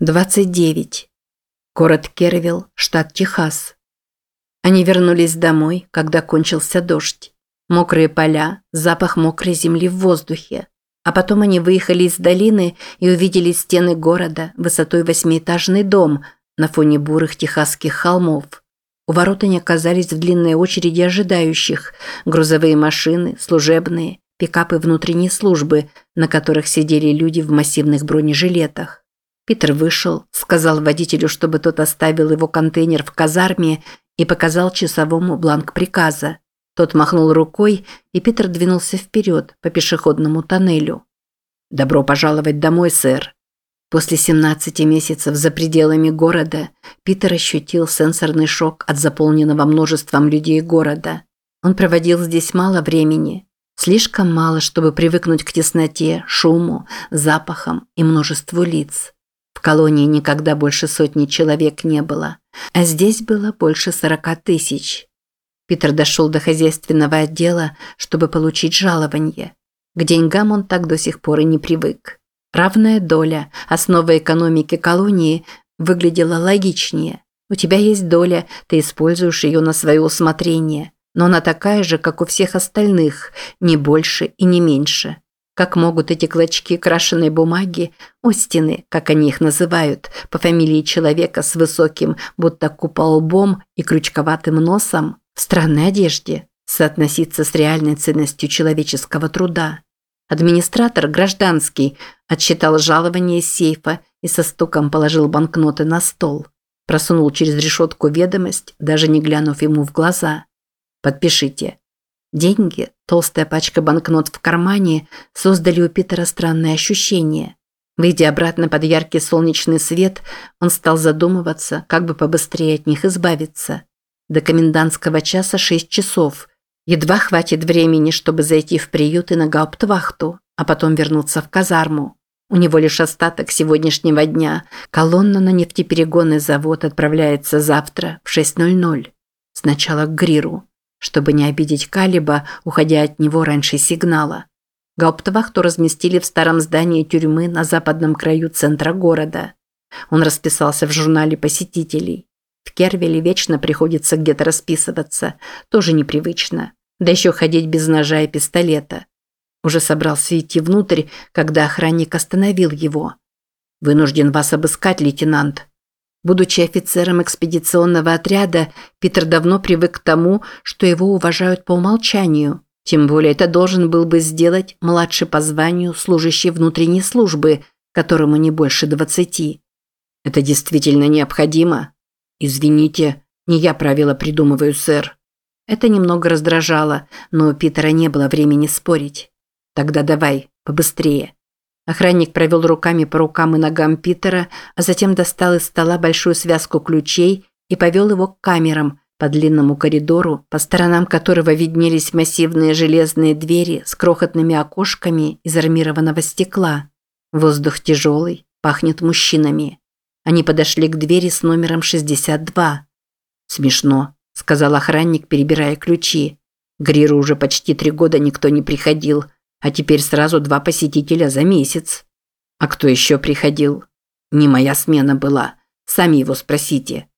29. Город Кервилл, штат Техас. Они вернулись домой, когда кончился дождь. Мокрые поля, запах мокрой земли в воздухе. А потом они выехали из долины и увидели стены города, высотой восьмиэтажный дом на фоне бурых техасских холмов. У ворот они оказались в длинной очереди ожидающих. Грузовые машины, служебные, пикапы внутренней службы, на которых сидели люди в массивных бронежилетах. Питер вышел, сказал водителю, чтобы тот оставил его контейнер в казарме и показал часовому бланк приказа. Тот махнул рукой, и Питер двинулся вперед по пешеходному тоннелю. «Добро пожаловать домой, сэр». После 17 месяцев за пределами города Питер ощутил сенсорный шок от заполненного множеством людей города. Он проводил здесь мало времени, слишком мало, чтобы привыкнуть к тесноте, шуму, запахам и множеству лиц колонии никогда больше сотни человек не было, а здесь было больше сорока тысяч. Питер дошел до хозяйственного отдела, чтобы получить жалование. К деньгам он так до сих пор и не привык. Равная доля, основа экономики колонии, выглядела логичнее. У тебя есть доля, ты используешь ее на свое усмотрение, но она такая же, как у всех остальных, не больше и не меньше. Как могут эти клочки крашеной бумаги, остины, как они их называют, по фамилии человека с высоким, будто купол лбом и крючковатым носом, в странной одежде, соотноситься с реальной ценностью человеческого труда? Администратор гражданский отсчитал жалование из сейфа и со стуком положил банкноты на стол. Просунул через решетку ведомость, даже не глянув ему в глаза. «Подпишите». Деньги, толстая пачка банкнот в кармане создали у Питера странное ощущение. Выйдя обратно под яркий солнечный свет, он стал задумываться, как бы побыстрее от них избавиться. До комендантского часа шесть часов. Едва хватит времени, чтобы зайти в приют и на гауптвахту, а потом вернуться в казарму. У него лишь остаток сегодняшнего дня. Колонна на нефтеперегонный завод отправляется завтра в 6.00. Сначала к Гриру чтобы не обидеть Калиба, уходя от него раньше сигнала. Гауптвахту разместили в старом здании тюрьмы на западном краю центра города. Он расписался в журнале посетителей. В Кервеле вечно приходится где-то расписываться, тоже непривычно. Да еще ходить без ножа и пистолета. Уже собрался идти внутрь, когда охранник остановил его. «Вынужден вас обыскать, лейтенант», Будучи офицером экспедиционного отряда, Питер давно привык к тому, что его уважают по умолчанию. Тем более это должен был бы сделать младший по званию служащий внутренней службы, которому не больше двадцати. Это действительно необходимо? Извините, не я правила придумываю, сэр. Это немного раздражало, но у Питера не было времени спорить. Тогда давай, побыстрее. Охранник провел руками по рукам и ногам Питера, а затем достал из стола большую связку ключей и повел его к камерам по длинному коридору, по сторонам которого виднелись массивные железные двери с крохотными окошками из армированного стекла. Воздух тяжелый, пахнет мужчинами. Они подошли к двери с номером 62. «Смешно», – сказал охранник, перебирая ключи. Гриру уже почти три года никто не приходил – а теперь сразу два посетителя за месяц. А кто еще приходил? Не моя смена была. Сами его спросите.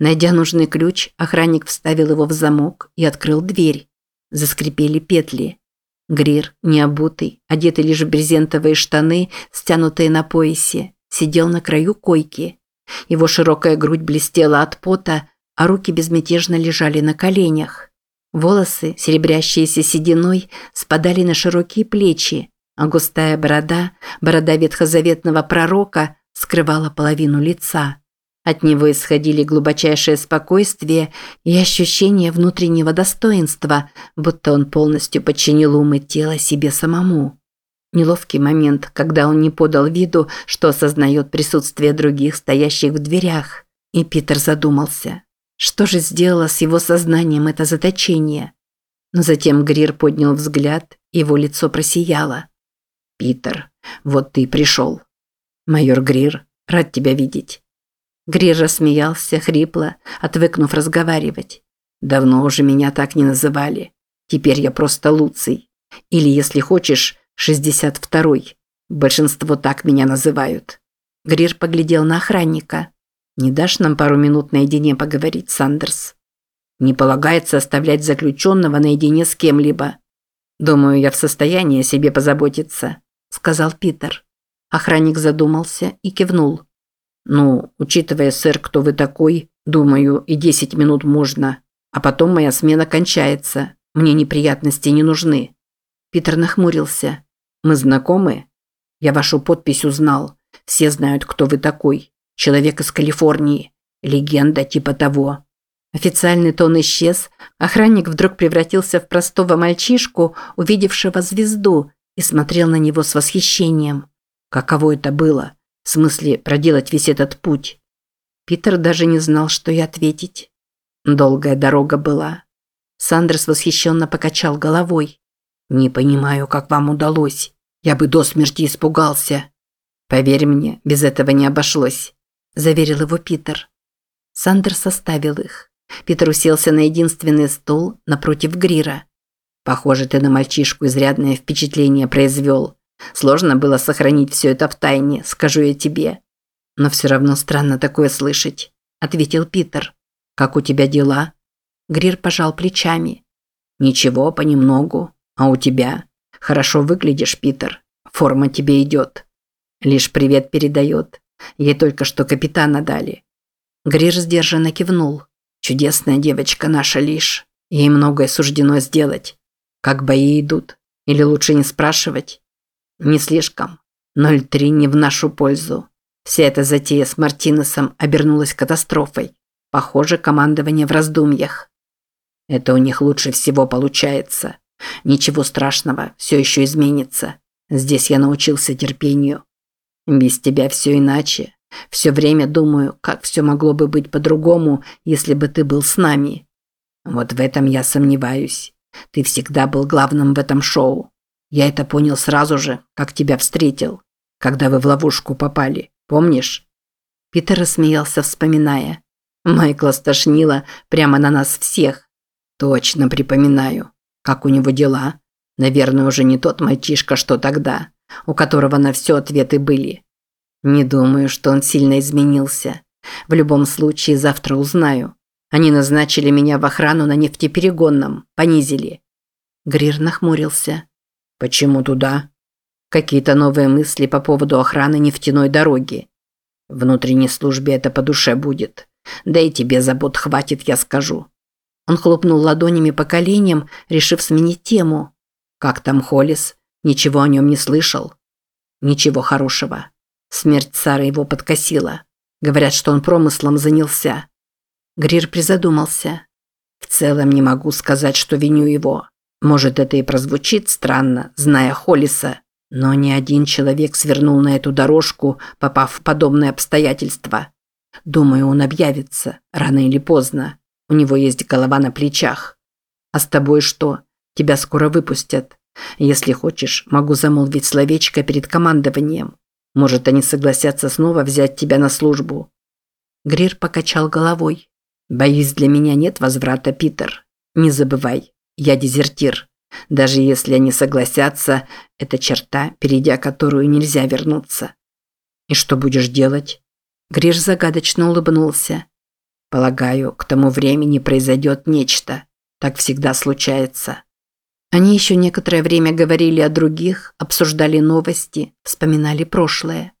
Найдя нужный ключ, охранник вставил его в замок и открыл дверь. Заскрипели петли. Грир, необутый, одетый лишь в брезентовые штаны, стянутые на поясе, сидел на краю койки. Его широкая грудь блестела от пота, а руки безмятежно лежали на коленях. Волосы, серебрящиеся сединой, спадали на широкие плечи, а густая борода, борода ветхозаветного пророка, скрывала половину лица. От него исходили глубочайшее спокойствие и ощущение внутреннего достоинства, будто он полностью подчинил ум и тело себе самому. Неловкий момент, когда он не подал виду, что осознает присутствие других, стоящих в дверях. И Питер задумался. Что же сделало с его сознанием это заточение? Но затем Грир поднял взгляд, его лицо просияло. «Питер, вот ты пришел. Майор Грир, рад тебя видеть». Грир рассмеялся, хрипло, отвыкнув разговаривать. «Давно уже меня так не называли. Теперь я просто Луций. Или, если хочешь, шестьдесят второй. Большинство так меня называют». Грир поглядел на охранника. «Не дашь нам пару минут наедине поговорить, Сандерс?» «Не полагается оставлять заключенного наедине с кем-либо». «Думаю, я в состоянии о себе позаботиться», – сказал Питер. Охранник задумался и кивнул. «Ну, учитывая, сэр, кто вы такой, думаю, и десять минут можно. А потом моя смена кончается. Мне неприятности не нужны». Питер нахмурился. «Мы знакомы?» «Я вашу подпись узнал. Все знают, кто вы такой. Человек из Калифорнии. Легенда типа того». Официальный тон исчез, охранник вдруг превратился в простого мальчишку, увидевшего звезду, и смотрел на него с восхищением. Каково это было? В смысле, проделать весь этот путь? Питер даже не знал, что и ответить. Долгая дорога была. Сандерс восхищенно покачал головой. «Не понимаю, как вам удалось. Я бы до смерти испугался». «Поверь мне, без этого не обошлось», – заверил его Питер. Сандерс оставил их. Питер уселся на единственный стул напротив Грира. «Похоже, ты на мальчишку изрядное впечатление произвел. Сложно было сохранить все это в тайне, скажу я тебе. Но все равно странно такое слышать», – ответил Питер. «Как у тебя дела?» Грир пожал плечами. «Ничего, понемногу. А у тебя? Хорошо выглядишь, Питер. Форма тебе идет. Лишь привет передает. Ей только что капитана дали». Грир сдержанно кивнул. Чудесная девочка наша Лиш. Ей многое суждено сделать. Как бои идут? Или лучше не спрашивать? Не слишком. 0-3 не в нашу пользу. Вся эта затея с Мартинесом обернулась катастрофой. Похоже, командование в раздумьях. Это у них лучше всего получается. Ничего страшного, все еще изменится. Здесь я научился терпению. Без тебя все иначе. Все время думаю, как все могло бы быть по-другому, если бы ты был с нами. Вот в этом я сомневаюсь. Ты всегда был главным в этом шоу. Я это понял сразу же, как тебя встретил, когда вы в ловушку попали. Помнишь? Питер рассмеялся, вспоминая. Майкла стошнило прямо на нас всех. Точно припоминаю. Как у него дела? Наверное, уже не тот мальчишка, что тогда, у которого на все ответы были. Не думаю, что он сильно изменился. В любом случае, завтра узнаю. Они назначили меня в охрану на нефтеперегонном, понизили. Грир нахмурился. Почему туда? Какие-то новые мысли по поводу охраны нефтяной дороги. Внутренней службе это по душе будет. Да и тебе забот хватит, я скажу. Он хлопнул ладонями по коленям, решив сменить тему. Как там Холлис? Ничего о нем не слышал? Ничего хорошего. Смерть Сары его подкосила. Говорят, что он промыслом занялся. Грир призадумался. В целом не могу сказать, что виню его. Может, это и прозвучит странно, зная Холлиса, но ни один человек свернул на эту дорожку, попав в подобные обстоятельства. Думаю, он объявится, рано или поздно. У него есть голова на плечах. А с тобой что? Тебя скоро выпустят. Если хочешь, могу замолвить словечко перед командованием. Может, они согласятся снова взять тебя на службу?» Грир покачал головой. «Боюсь, для меня нет возврата, Питер. Не забывай, я дезертир. Даже если они согласятся, это черта, перейдя которую нельзя вернуться». «И что будешь делать?» Грир загадочно улыбнулся. «Полагаю, к тому времени произойдет нечто. Так всегда случается. Они еще некоторое время говорили о других, обсуждали новости, вспоминали прошлое.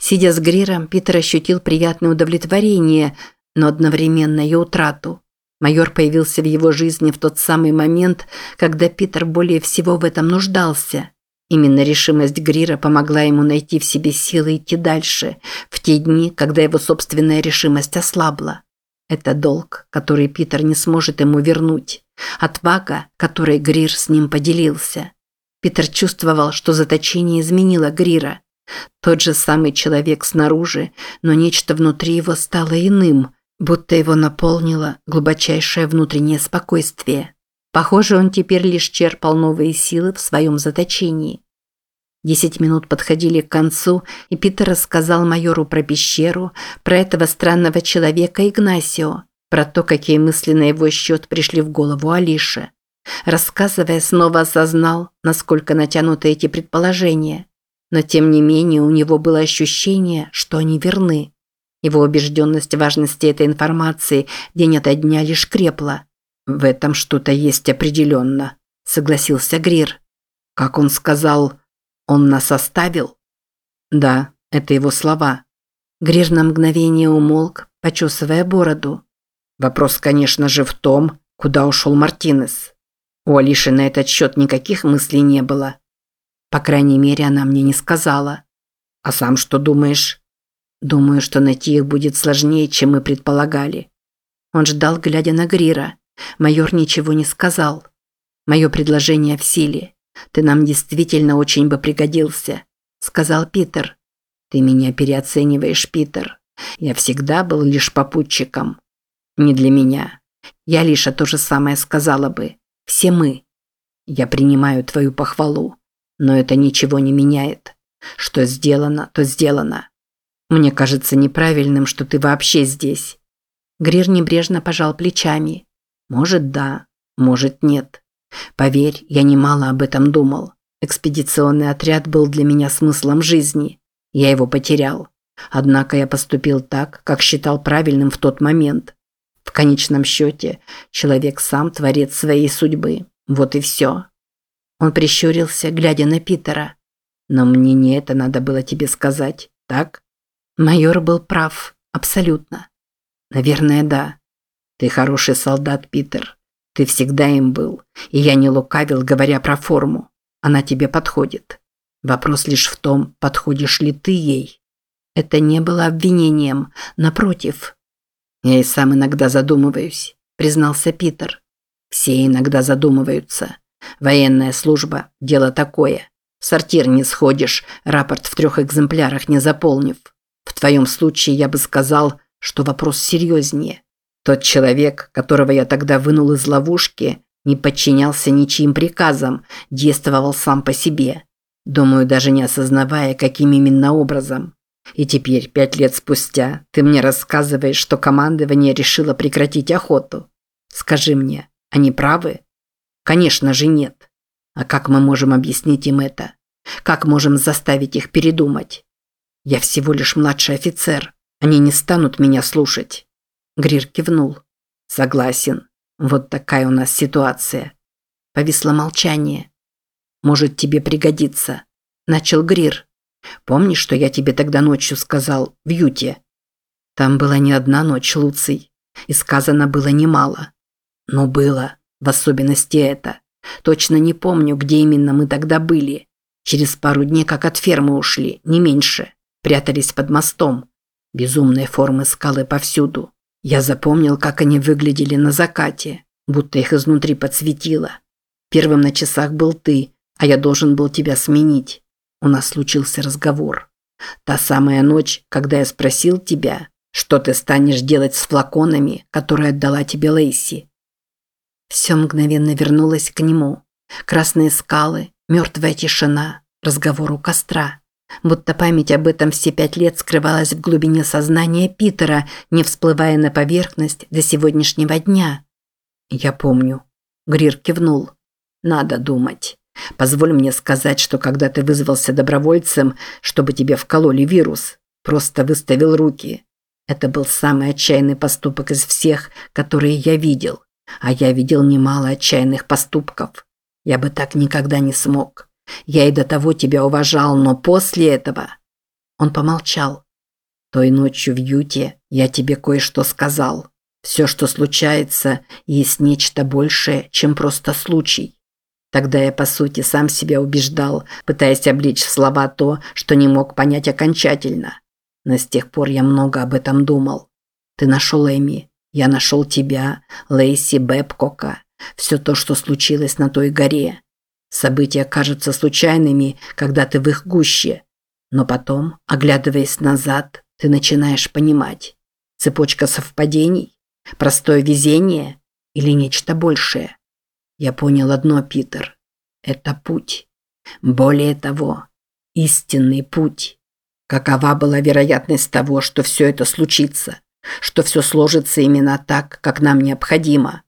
Сидя с Гриром, Питер ощутил приятное удовлетворение, но одновременно и утрату. Майор появился в его жизни в тот самый момент, когда Питер более всего в этом нуждался. Именно решимость Грира помогла ему найти в себе силы идти дальше, в те дни, когда его собственная решимость ослабла. Это долг, который Питер не сможет ему вернуть. Отвага, которой Грир с ним поделился. Питер чувствовал, что заточение изменило Грира. Тот же самый человек снаружи, но нечто внутри его стало иным, будто его наполнило глубочайшее внутреннее спокойствие. Похоже, он теперь лишь черпал новые силы в своем заточении. Десять минут подходили к концу, и Питер рассказал майору про пещеру, про этого странного человека Игнасио, про то, какие мысли на его счет пришли в голову Алише. Рассказывая, снова осознал, насколько натянуты эти предположения. но тем не менее у него было ощущение, что они верны. Его убежденность в важности этой информации день ото дня лишь крепла. «В этом что-то есть определенно», – согласился Грир. «Как он сказал, он нас оставил?» «Да, это его слова». Грир на мгновение умолк, почесывая бороду. «Вопрос, конечно же, в том, куда ушел Мартинес. У Алиши на этот счет никаких мыслей не было. По крайней мере, она мне не сказала. А сам что думаешь? Думаю, что найти их будет сложнее, чем мы предполагали. Он ждал, глядя на Грира. Майор ничего не сказал. Мое предложение в силе. Ты нам действительно очень бы пригодился, сказал Питер. Ты меня переоцениваешь, Питер. Я всегда был лишь попутчиком. Не для меня. Я лишь то же самое сказала бы. Все мы. Я принимаю твою похвалу, но это ничего не меняет. Что сделано, то сделано. Мне кажется неправильным, что ты вообще здесь. Грир небрежно пожал плечами. Может, да, может, нет. Поверь, я немало об этом думал. Экспедиционный отряд был для меня смыслом жизни. Я его потерял. Однако я поступил так, как считал правильным в тот момент. В конечном счете, человек сам творец своей судьбы. Вот и все. Он прищурился, глядя на Питера. Но мне не это надо было тебе сказать, так? Майор был прав, абсолютно. Наверное, да. Ты хороший солдат, Питер. Ты всегда им был. И я не лукавил, говоря про форму. Она тебе подходит. Вопрос лишь в том, подходишь ли ты ей. Это не было обвинением, напротив, «Я и сам иногда задумываюсь», – признался Питер. «Все иногда задумываются. Военная служба – дело такое. В сортир не сходишь, рапорт в трех экземплярах не заполнив. В твоем случае я бы сказал, что вопрос серьезнее. Тот человек, которого я тогда вынул из ловушки, не подчинялся ничьим приказам, действовал сам по себе. Думаю, даже не осознавая, каким именно образом. И теперь, пять лет спустя, ты мне рассказываешь, что командование решило прекратить охоту. Скажи мне, они правы? Конечно же нет. А как мы можем объяснить им это? Как можем заставить их передумать? Я всего лишь младший офицер. Они не станут меня слушать. Грир кивнул. Согласен. Вот такая у нас ситуация. Повисло молчание. Может, тебе пригодится. Начал Грир. Помнишь, что я тебе тогда ночью сказал в Юте? Там была не одна ночь, Луций, и сказано было немало. Но было, в особенности это. Точно не помню, где именно мы тогда были. Через пару дней как от фермы ушли, не меньше. Прятались под мостом. Безумные формы скалы повсюду. Я запомнил, как они выглядели на закате, будто их изнутри подсветило. Первым на часах был ты, а я должен был тебя сменить у нас случился разговор. Та самая ночь, когда я спросил тебя, что ты станешь делать с флаконами, которые отдала тебе Лейси. Все мгновенно вернулось к нему. Красные скалы, мертвая тишина, разговор у костра. Будто память об этом все пять лет скрывалась в глубине сознания Питера, не всплывая на поверхность до сегодняшнего дня. «Я помню». Грир кивнул. «Надо думать». Позволь мне сказать, что когда ты вызвался добровольцем, чтобы тебе вкололи вирус, просто выставил руки. Это был самый отчаянный поступок из всех, которые я видел. А я видел немало отчаянных поступков. Я бы так никогда не смог. Я и до того тебя уважал, но после этого...» Он помолчал. «Той ночью в Юте я тебе кое-что сказал. Все, что случается, есть нечто большее, чем просто случай. Тогда я, по сути, сам себя убеждал, пытаясь обличь в слова то, что не мог понять окончательно. Но с тех пор я много об этом думал. Ты нашел Эми, я нашел тебя, Лейси, Бэбкока. Все то, что случилось на той горе. События кажутся случайными, когда ты в их гуще. Но потом, оглядываясь назад, ты начинаешь понимать. Цепочка совпадений? Простое везение? Или нечто большее? Я понял одно, Питер. Это путь. Более того, истинный путь. Какова была вероятность того, что все это случится? Что все сложится именно так, как нам необходимо?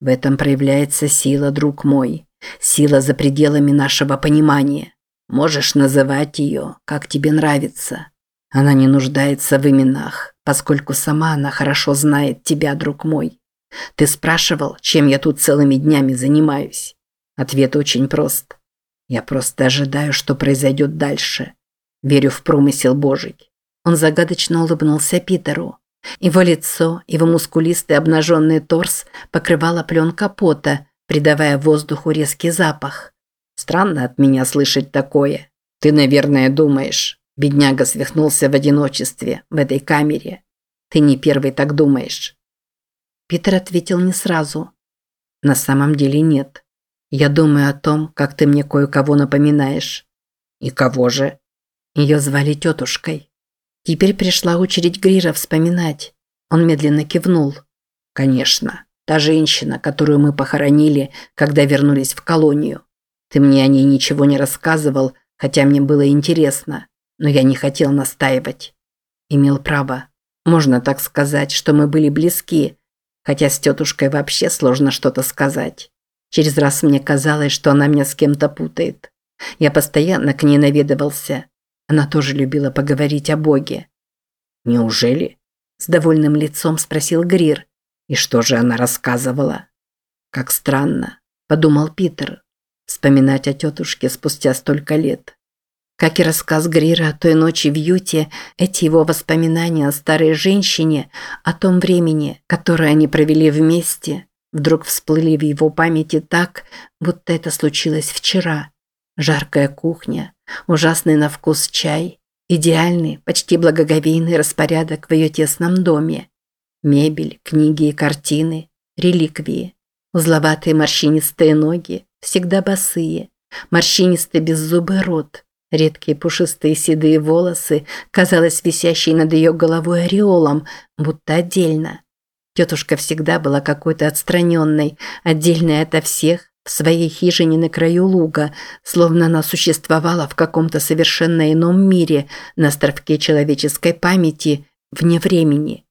В этом проявляется сила, друг мой. Сила за пределами нашего понимания. Можешь называть ее, как тебе нравится. Она не нуждается в именах, поскольку сама она хорошо знает тебя, друг мой. Ты спрашивал, чем я тут целыми днями занимаюсь? Ответ очень прост. Я просто ожидаю, что произойдет дальше. Верю в промысел Божий. Он загадочно улыбнулся Питеру. Его лицо, его мускулистый обнаженный торс покрывала пленка пота, придавая воздуху резкий запах. Странно от меня слышать такое. Ты, наверное, думаешь, бедняга свихнулся в одиночестве в этой камере. Ты не первый так думаешь. Питер ответил не сразу. На самом деле нет. Я думаю о том, как ты мне кое-кого напоминаешь. И кого же? Ее звали тетушкой. Теперь пришла очередь Грира вспоминать. Он медленно кивнул. Конечно, та женщина, которую мы похоронили, когда вернулись в колонию. Ты мне о ней ничего не рассказывал, хотя мне было интересно, но я не хотел настаивать. Имел право. Можно так сказать, что мы были близки, хотя с тетушкой вообще сложно что-то сказать. Через раз мне казалось, что она меня с кем-то путает. Я постоянно к ней наведывался, она тоже любила поговорить о Боге. «Неужели?» – с довольным лицом спросил Грир. «И что же она рассказывала?» «Как странно», – подумал Питер, вспоминать о тетушке спустя столько лет. Как и рассказ Грира о той ночи в Юте, эти его воспоминания о старой женщине, о том времени, которое они провели вместе, вдруг всплыли в его памяти так, будто это случилось вчера. Жаркая кухня, ужасный на вкус чай, идеальный, почти благоговейный распорядок в ее тесном доме. Мебель, книги и картины, реликвии. Узловатые морщинистые ноги, всегда босые, морщинистый беззубый рот, редкие пушистые седые волосы, казалось, висящие над ее головой ореолом, будто отдельно. Тетушка всегда была какой-то отстраненной, отдельной ото всех, в своей хижине на краю луга, словно она существовала в каком-то совершенно ином мире, на островке человеческой памяти, вне времени.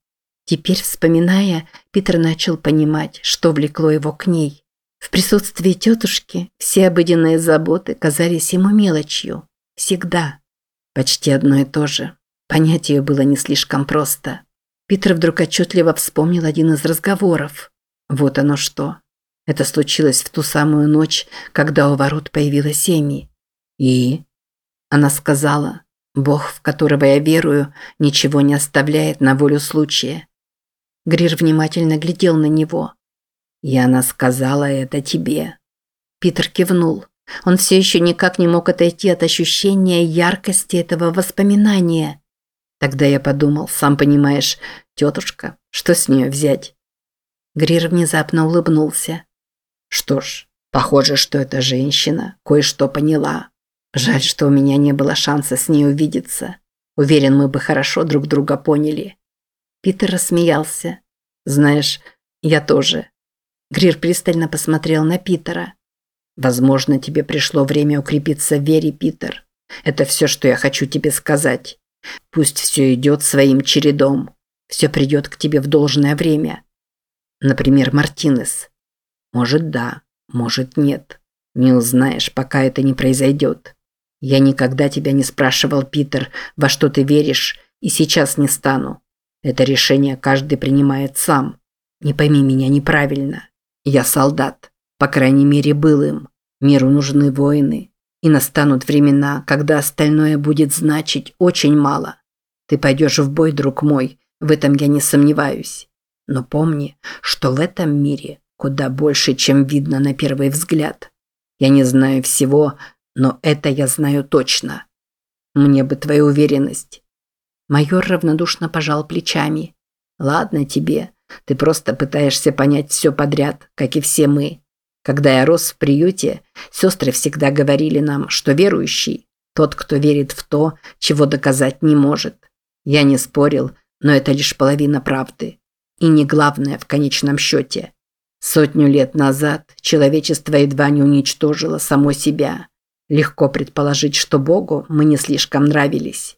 Теперь, вспоминая, Питер начал понимать, что влекло его к ней. В присутствии тетушки все обыденные заботы казались ему мелочью. Всегда. Почти одно и то же. Понять ее было не слишком просто. Питер вдруг отчетливо вспомнил один из разговоров. Вот оно что. Это случилось в ту самую ночь, когда у ворот появилась Эми. И она сказала, Бог, в которого я верую, ничего не оставляет на волю случая. Грир внимательно глядел на него. И она сказала это тебе. Питер кивнул. Он все еще никак не мог отойти от ощущения яркости этого воспоминания. Тогда я подумал, сам понимаешь, тетушка, что с нее взять? Грир внезапно улыбнулся. Что ж, похоже, что эта женщина кое-что поняла. Жаль, что у меня не было шанса с ней увидеться. Уверен, мы бы хорошо друг друга поняли. Питер рассмеялся. Знаешь, я тоже. Грир пристально посмотрел на Питера. Возможно, тебе пришло время укрепиться в вере, Питер. Это все, что я хочу тебе сказать. Пусть все идет своим чередом. Все придет к тебе в должное время. Например, Мартинес. Может, да, может, нет. Не узнаешь, пока это не произойдет. Я никогда тебя не спрашивал, Питер, во что ты веришь, и сейчас не стану. Это решение каждый принимает сам. Не пойми меня неправильно. Я солдат. По крайней мере, был им. Миру нужны воины. И настанут времена, когда остальное будет значить очень мало. Ты пойдешь в бой, друг мой, в этом я не сомневаюсь. Но помни, что в этом мире Куда больше, чем видно на первый взгляд. Я не знаю всего, но это я знаю точно. Мне бы твоя уверенность. Майор равнодушно пожал плечами. Ладно тебе, ты просто пытаешься понять все подряд, как и все мы. Когда я рос в приюте, сестры всегда говорили нам, что верующий – тот, кто верит в то, чего доказать не может. Я не спорил, но это лишь половина правды. И не главное в конечном счете. Сотню лет назад человечество едва не уничтожило само себя. Легко предположить, что Богу мы не слишком нравились.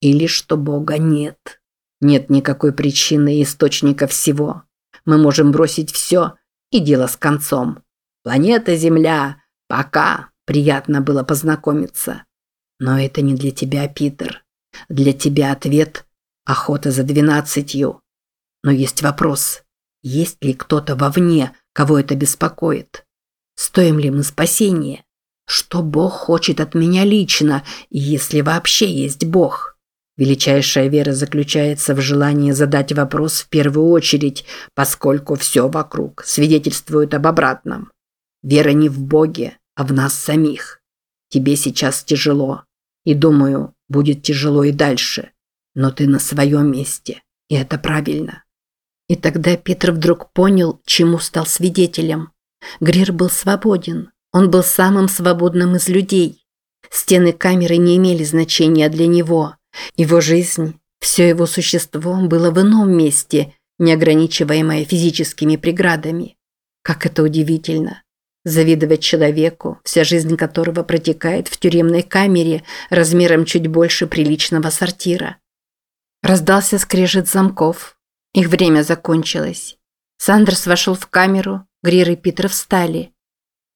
Или что Бога нет. Нет никакой причины и источника всего. Мы можем бросить все, и дело с концом. Планета Земля, пока. Приятно было познакомиться. Но это не для тебя, Питер. Для тебя ответ – охота за двенадцатью. Но есть вопрос. Есть ли кто-то вовне, кого это беспокоит? Стоим ли мы спасения? Что Бог хочет от меня лично, если вообще есть Бог? Величайшая вера заключается в желании задать вопрос в первую очередь, поскольку все вокруг свидетельствует об обратном. Вера не в Боге, а в нас самих. Тебе сейчас тяжело. И думаю, будет тяжело и дальше. Но ты на своем месте. И это правильно. И тогда Питер вдруг понял, чему стал свидетелем. Грир был свободен. Он был самым свободным из людей. Стены камеры не имели значения для него. Его жизнь, все его существо было в ином месте, не ограничиваемое физическими преградами. Как это удивительно. Завидовать человеку, вся жизнь которого протекает в тюремной камере размером чуть больше приличного сортира. Раздался скрежет замков. Их время закончилось. Сандерс вошел в камеру, Грир и Питер встали.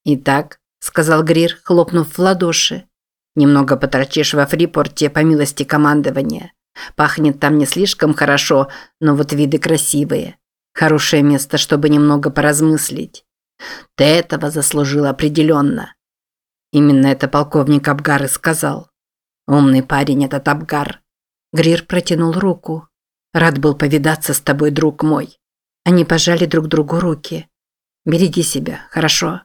«Итак», – сказал Грир, хлопнув в ладоши, – «немного поторчишь во Фрипорте по милости командования. Пахнет там не слишком хорошо, но вот виды красивые. Хорошее место, чтобы немного поразмыслить. Ты этого заслужил определенно. Именно это полковник Абгар и сказал. Умный парень этот Абгар. Грир протянул руку. Рад был повидаться с тобой, друг мой. Они пожали друг другу руки. Береги себя, хорошо?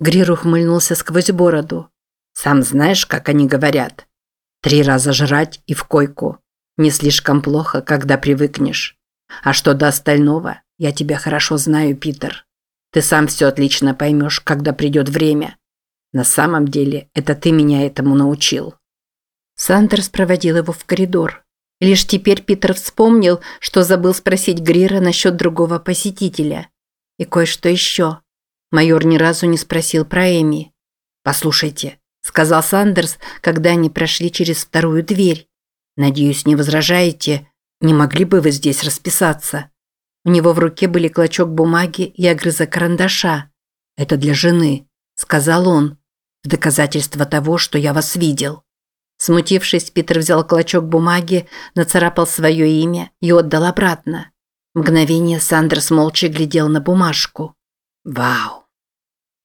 Грир ухмыльнулся сквозь бороду. Сам знаешь, как они говорят. Три раза жрать и в койку. Не слишком плохо, когда привыкнешь. А что до остального, я тебя хорошо знаю, Питер. Ты сам все отлично поймешь, когда придет время. На самом деле, это ты меня этому научил». Сандерс проводил его в коридор. Лишь теперь Питер вспомнил, что забыл спросить Грира насчет другого посетителя. И кое-что еще. Майор ни разу не спросил про Эми. «Послушайте», – сказал Сандерс, когда они прошли через вторую дверь. «Надеюсь, не возражаете? Не могли бы вы здесь расписаться?» У него в руке были клочок бумаги и огрызок карандаша. «Это для жены», – сказал он, – «в доказательство того, что я вас видел». Смутившись, Питер взял клочок бумаги, нацарапал свое имя и отдал обратно. Мгновение Сандерс молча глядел на бумажку. «Вау!»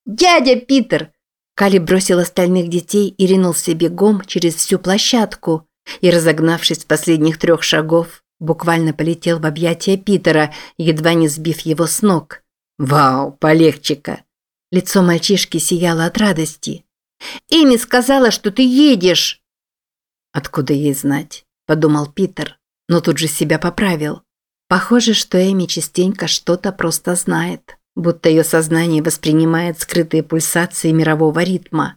«Дядя Питер!» Кали бросил остальных детей и ринулся бегом через всю площадку и, разогнавшись с последних трех шагов, Буквально полетел в объятия Питера, едва не сбив его с ног. «Вау, полегче-ка!» Лицо мальчишки сияло от радости. «Эми сказала, что ты едешь!» «Откуда ей знать?» – подумал Питер, но тут же себя поправил. Похоже, что Эми частенько что-то просто знает, будто ее сознание воспринимает скрытые пульсации мирового ритма.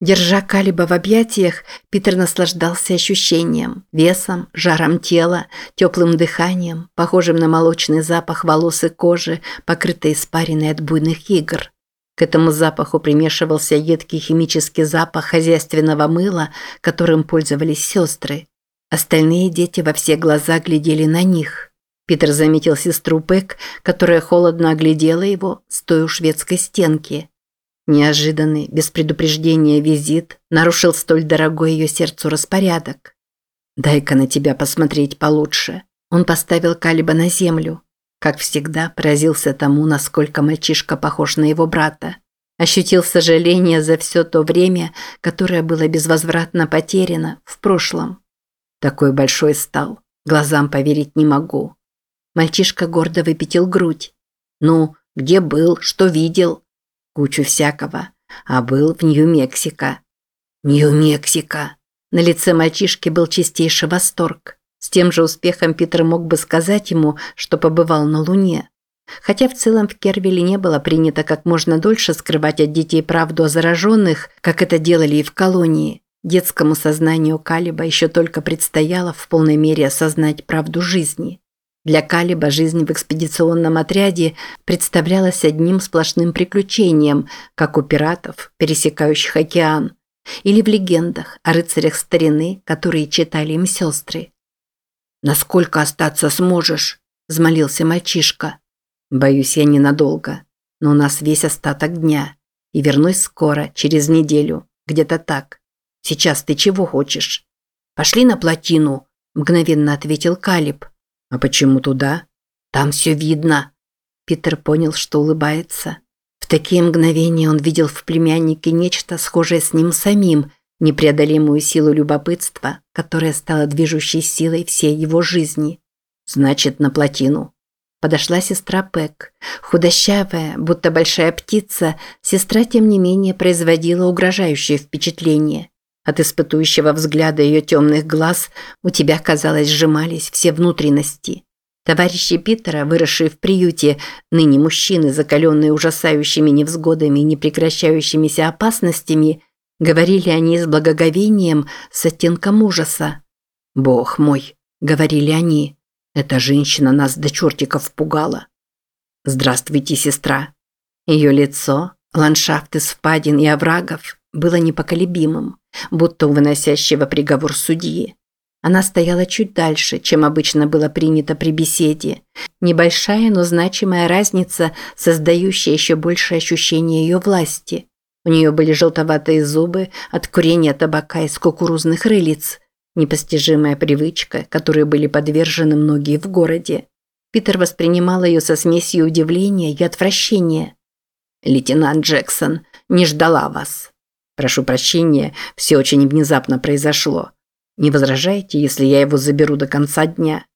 Держа Калиба в объятиях, Питер наслаждался ощущением, весом, жаром тела, теплым дыханием, похожим на молочный запах волос и кожи, покрытой испариной от буйных игр. К этому запаху примешивался едкий химический запах хозяйственного мыла, которым пользовались сестры. Остальные дети во все глаза глядели на них. Питер заметил сестру Пэк, которая холодно оглядела его, стоя у шведской стенки. Неожиданный, без предупреждения визит нарушил столь дорогой ее сердцу распорядок. «Дай-ка на тебя посмотреть получше». Он поставил Калиба на землю. Как всегда, поразился тому, насколько мальчишка похож на его брата. Ощутил сожаление за все то время, которое было безвозвратно потеряно в прошлом. Такой большой стал. Глазам поверить не могу. Мальчишка гордо выпятил грудь. «Ну, где был, что видел?» кучу всякого, а был в Нью-Мексико. Нью-Мексико! На лице мальчишки был чистейший восторг. С тем же успехом Питер мог бы сказать ему, что побывал на Луне. Хотя в целом в Кервиле не было принято как можно дольше скрывать от детей правду о зараженных, как это делали и в колонии. Детскому сознанию Калиба еще только предстояло в полной мере осознать правду жизни. Для Калиба жизнь в экспедиционном отряде представлялась одним сплошным приключением, как у пиратов, пересекающих океан, или в легендах о рыцарях старины, которые читали им сестры. «Насколько остаться сможешь?» – взмолился мальчишка. «Боюсь, я ненадолго, но у нас весь остаток дня, и вернусь скоро, через неделю, где-то так». Сейчас ты чего хочешь?» «Пошли на плотину», – мгновенно ответил Калиб. «А почему туда?» «Там все видно». Питер понял, что улыбается. В такие мгновения он видел в племяннике нечто схожее с ним самим, непреодолимую силу любопытства, которая стала движущей силой всей его жизни. «Значит, на плотину». Подошла сестра Пэк. Худощавая, будто большая птица, сестра, тем не менее, производила угрожающее впечатление. От испытующего взгляда ее темных глаз у тебя, казалось, сжимались все внутренности. Товарищи Питера, выросшие в приюте, ныне мужчины, закаленные ужасающими невзгодами и непрекращающимися опасностями, говорили они с благоговением, с оттенком ужаса. «Бог мой», — говорили они, — эта женщина нас до чертиков пугала. Здравствуйте, сестра. Ее лицо, ландшафт из впадин и оврагов было непоколебимым, будто у выносящего приговор судьи. Она стояла чуть дальше, чем обычно было принято при беседе. Небольшая, но значимая разница, создающая еще большее ощущение ее власти. У нее были желтоватые зубы от курения табака из кукурузных рылиц, Непостижимая привычка, которой были подвержены многие в городе. Питер воспринимал ее со смесью удивления и отвращения. «Лейтенант Джексон, не ждала вас. Прошу прощения, все очень внезапно произошло. Не возражаете, если я его заберу до конца дня?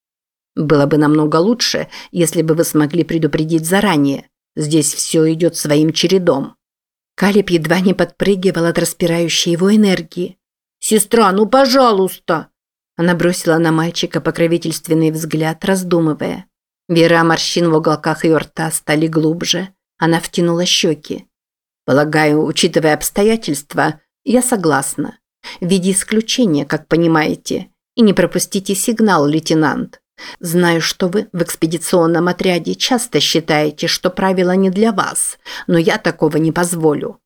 Было бы намного лучше, если бы вы смогли предупредить заранее. Здесь все идет своим чередом». Калиб едва не подпрыгивал от распирающей его энергии. «Сестра, ну пожалуйста!» Она бросила на мальчика покровительственный взгляд, раздумывая. Вера морщин в уголках ее рта стали глубже. Она втянула щеки. «Полагаю, учитывая обстоятельства, я согласна. В виде исключения, как понимаете. И не пропустите сигнал, лейтенант. Знаю, что вы в экспедиционном отряде часто считаете, что правила не для вас, но я такого не позволю».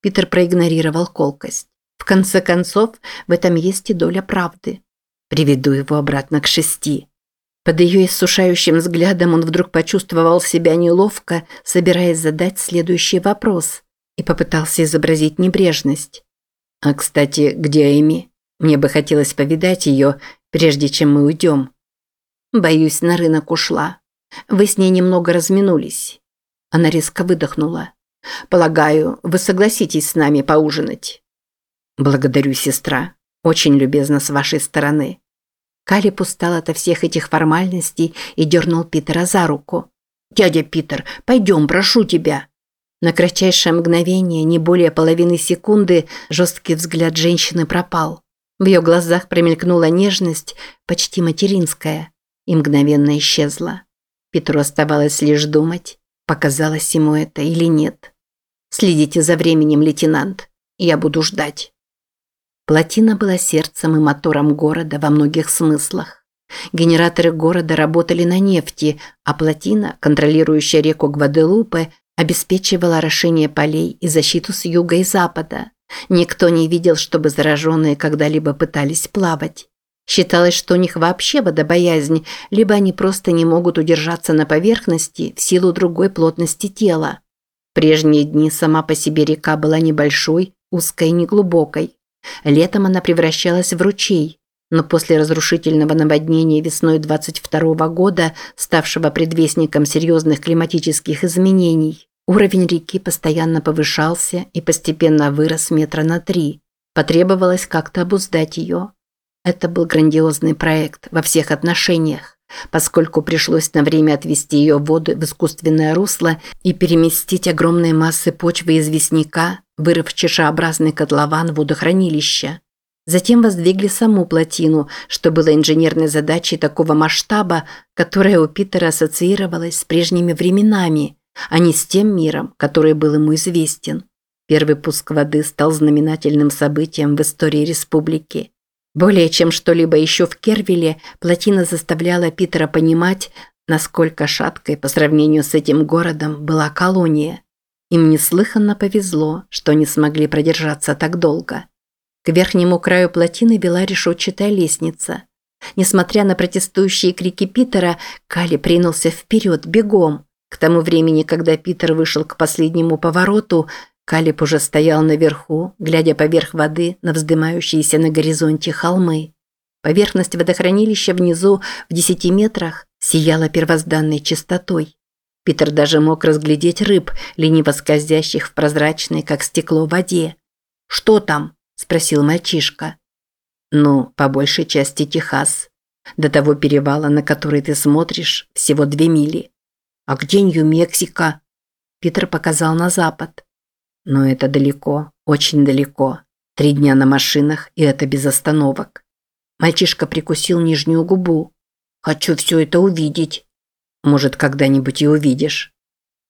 Питер проигнорировал колкость. В конце концов, в этом есть и доля правды. Приведу его обратно к шести. Под ее иссушающим взглядом он вдруг почувствовал себя неловко, собираясь задать следующий вопрос, и попытался изобразить небрежность. «А, кстати, где Эми? Мне бы хотелось повидать ее, прежде чем мы уйдем». «Боюсь, на рынок ушла. Вы с ней немного разминулись». Она резко выдохнула. «Полагаю, вы согласитесь с нами поужинать?» «Благодарю, сестра. Очень любезно с вашей стороны». Калиб устал от всех этих формальностей и дернул Питера за руку. «Дядя Питер, пойдем, прошу тебя». На кратчайшее мгновение, не более половины секунды, жесткий взгляд женщины пропал. В ее глазах промелькнула нежность, почти материнская, и мгновенно исчезла. Петру оставалось лишь думать, показалось ему это или нет. «Следите за временем, лейтенант. Я буду ждать». Плотина была сердцем и мотором города во многих смыслах. Генераторы города работали на нефти, а плотина, контролирующая реку Гваделупе, обеспечивала орошение полей и защиту с юга и запада. Никто не видел, чтобы зараженные когда-либо пытались плавать. Считалось, что у них вообще водобоязнь, либо они просто не могут удержаться на поверхности в силу другой плотности тела. В прежние дни сама по себе река была небольшой, узкой и неглубокой. Летом она превращалась в ручей, но после разрушительного наводнения весной 22 года, ставшего предвестником серьезных климатических изменений, уровень реки постоянно повышался и постепенно вырос метра на три. Потребовалось как-то обуздать ее. Это был грандиозный проект во всех отношениях, поскольку пришлось на время отвести ее воды в искусственное русло и переместить огромные массы почвы известняка вырыв чешеобразный котлован водохранилища. Затем воздвигли саму плотину, что было инженерной задачей такого масштаба, которая у Питера ассоциировалась с прежними временами, а не с тем миром, который был ему известен. Первый пуск воды стал знаменательным событием в истории республики. Более чем что-либо еще в Кервиле, плотина заставляла Питера понимать, насколько шаткой по сравнению с этим городом была колония. Им неслыханно повезло, что они смогли продержаться так долго. К верхнему краю плотины вела решетчатая лестница. Несмотря на протестующие крики Питера, Кали принулся вперед бегом. К тому времени, когда Питер вышел к последнему повороту, Калиб уже стоял наверху, глядя поверх воды на вздымающиеся на горизонте холмы. Поверхность водохранилища внизу, в десяти метрах, сияла первозданной чистотой. Питер даже мог разглядеть рыб, лениво скользящих в прозрачной, как стекло, воде. «Что там?» – спросил мальчишка. «Ну, по большей части Техас. До того перевала, на который ты смотришь, всего две мили. А где Нью-Мексико?» Питер показал на запад. «Но это далеко, очень далеко. Три дня на машинах, и это без остановок». Мальчишка прикусил нижнюю губу. «Хочу все это увидеть». «Может, когда-нибудь и увидишь».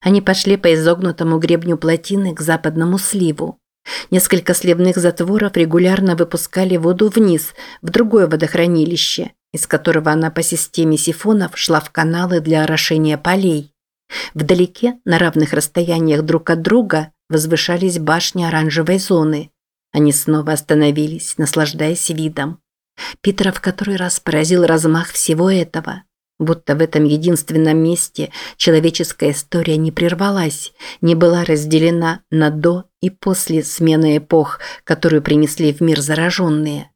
Они пошли по изогнутому гребню плотины к западному сливу. Несколько сливных затворов регулярно выпускали воду вниз, в другое водохранилище, из которого она по системе сифонов шла в каналы для орошения полей. Вдалеке, на равных расстояниях друг от друга, возвышались башни оранжевой зоны. Они снова остановились, наслаждаясь видом. Питера в который раз поразил размах всего этого будто в этом единственном месте человеческая история не прервалась, не была разделена на до и после смены эпох, которую принесли в мир зараженные.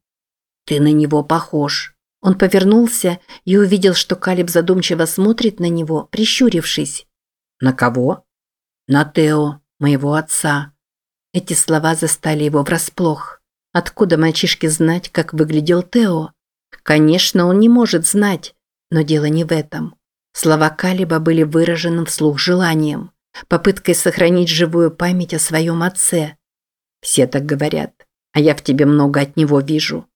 «Ты на него похож». Он повернулся и увидел, что Калиб задумчиво смотрит на него, прищурившись. «На кого?» «На Тео, моего отца». Эти слова застали его врасплох. Откуда мальчишке знать, как выглядел Тео? Конечно, он не может знать, но дело не в этом. Слова Калиба были выраженным вслух желанием, попыткой сохранить живую память о своем отце. Все так говорят, а я в тебе много от него вижу.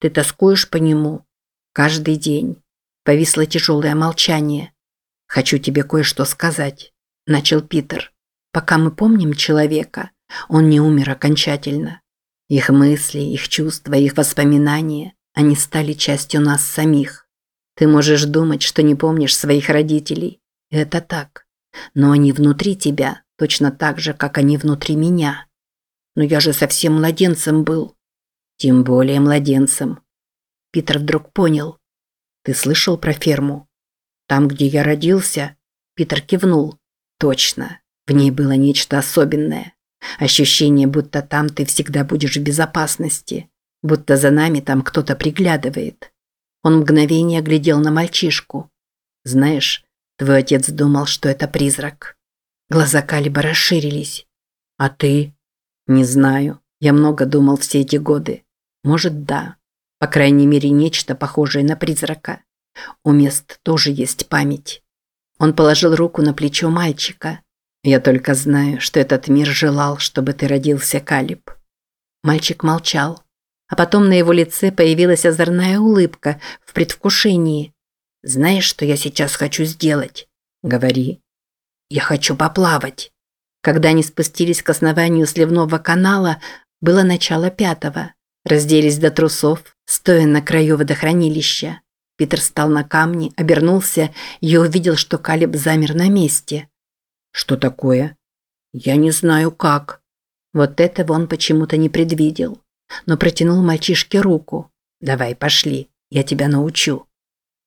Ты тоскуешь по нему каждый день. Повисло тяжелое молчание. Хочу тебе кое-что сказать, начал Питер. Пока мы помним человека, он не умер окончательно. Их мысли, их чувства, их воспоминания, они стали частью нас самих. Ты можешь думать, что не помнишь своих родителей. Это так. Но они внутри тебя, точно так же, как они внутри меня. Но я же совсем младенцем был. Тем более младенцем. Питер вдруг понял. Ты слышал про ферму? Там, где я родился? Питер кивнул. Точно. В ней было нечто особенное. Ощущение, будто там ты всегда будешь в безопасности. Будто за нами там кто-то приглядывает. Он мгновение глядел на мальчишку. «Знаешь, твой отец думал, что это призрак». Глаза Калиба расширились. «А ты?» «Не знаю. Я много думал все эти годы. Может, да. По крайней мере, нечто похожее на призрака. У мест тоже есть память». Он положил руку на плечо мальчика. «Я только знаю, что этот мир желал, чтобы ты родился, Калиб». Мальчик молчал а потом на его лице появилась озорная улыбка в предвкушении. «Знаешь, что я сейчас хочу сделать?» «Говори». «Я хочу поплавать». Когда они спустились к основанию сливного канала, было начало пятого. Разделись до трусов, стоя на краю водохранилища. Питер встал на камни, обернулся и увидел, что Калиб замер на месте. «Что такое?» «Я не знаю, как». Вот этого он почему-то не предвидел но протянул мальчишке руку. «Давай, пошли, я тебя научу».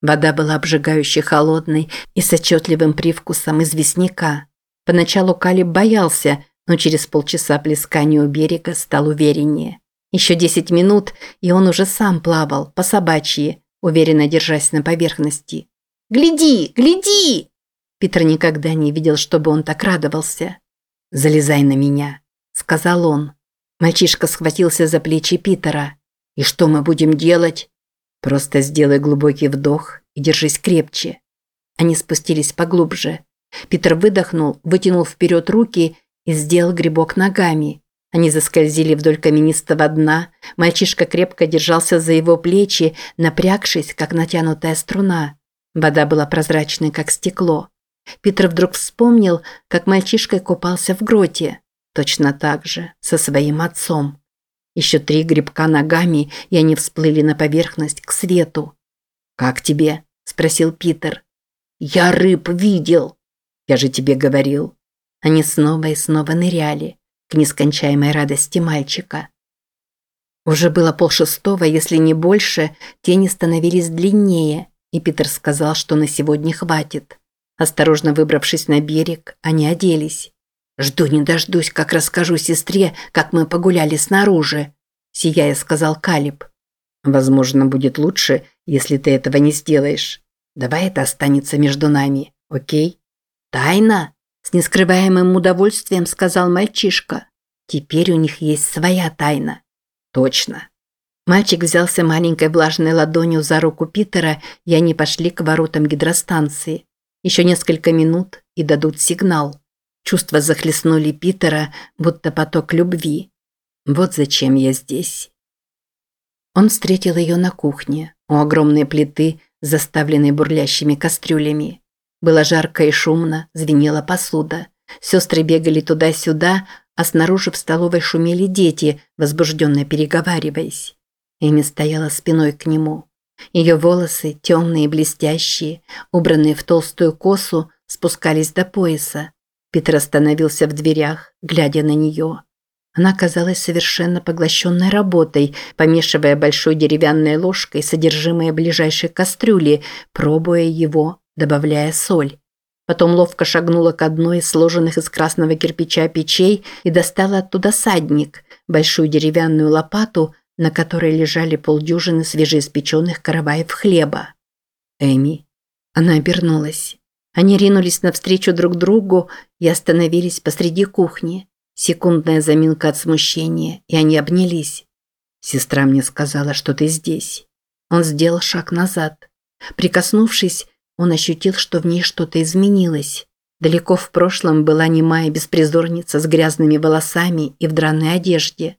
Вода была обжигающе холодной и с отчетливым привкусом известняка. Поначалу Калиб боялся, но через полчаса плескания у берега стал увереннее. Еще десять минут, и он уже сам плавал, по собачьи, уверенно держась на поверхности. «Гляди! Гляди!» Питер никогда не видел, чтобы он так радовался. «Залезай на меня», – сказал он. Мальчишка схватился за плечи Питера. «И что мы будем делать?» «Просто сделай глубокий вдох и держись крепче». Они спустились поглубже. Питер выдохнул, вытянул вперед руки и сделал грибок ногами. Они заскользили вдоль каменистого дна, мальчишка крепко держался за его плечи, напрягшись, как натянутая струна. Вода была прозрачной, как стекло. Питер вдруг вспомнил, как мальчишка купался в гроте. Точно так же, со своим отцом. Еще три грибка ногами, и они всплыли на поверхность к свету. «Как тебе?» – спросил Питер. «Я рыб видел!» «Я же тебе говорил». Они снова и снова ныряли, к нескончаемой радости мальчика. Уже было полшестого, если не больше, тени становились длиннее, и Питер сказал, что на сегодня хватит. Осторожно выбравшись на берег, они оделись. Жду не дождусь, как расскажу сестре, как мы погуляли снаружи, сияя сказал Калиб. Возможно, будет лучше, если ты этого не сделаешь. Давай это останется между нами, окей? Тайна? С нескрываемым удовольствием сказал мальчишка. Теперь у них есть своя тайна. Точно. Мальчик взялся маленькой влажной ладонью за руку Питера, и они пошли к воротам гидростанции. Еще несколько минут и дадут сигнал. Чувства захлестнули Питера, будто поток любви. Вот зачем я здесь. Он встретил ее на кухне, у огромной плиты, заставленной бурлящими кастрюлями. Было жарко и шумно, звенела посуда. Сестры бегали туда-сюда, а снаружи в столовой шумели дети, возбужденно переговариваясь. Эми стояла спиной к нему. Ее волосы, темные и блестящие, убранные в толстую косу, спускались до пояса. Питер остановился в дверях, глядя на нее. Она казалась совершенно поглощенной работой, помешивая большой деревянной ложкой содержимое ближайшей кастрюли, пробуя его, добавляя соль. Потом ловко шагнула к одной из сложенных из красного кирпича печей и достала оттуда садник, большую деревянную лопату, на которой лежали полдюжины свежеиспеченных караваев хлеба. Эми. Она обернулась. Они ринулись навстречу друг другу и остановились посреди кухни. Секундная заминка от смущения, и они обнялись. «Сестра мне сказала, что ты здесь». Он сделал шаг назад. Прикоснувшись, он ощутил, что в ней что-то изменилось. Далеко в прошлом была немая беспризорница с грязными волосами и в драной одежде.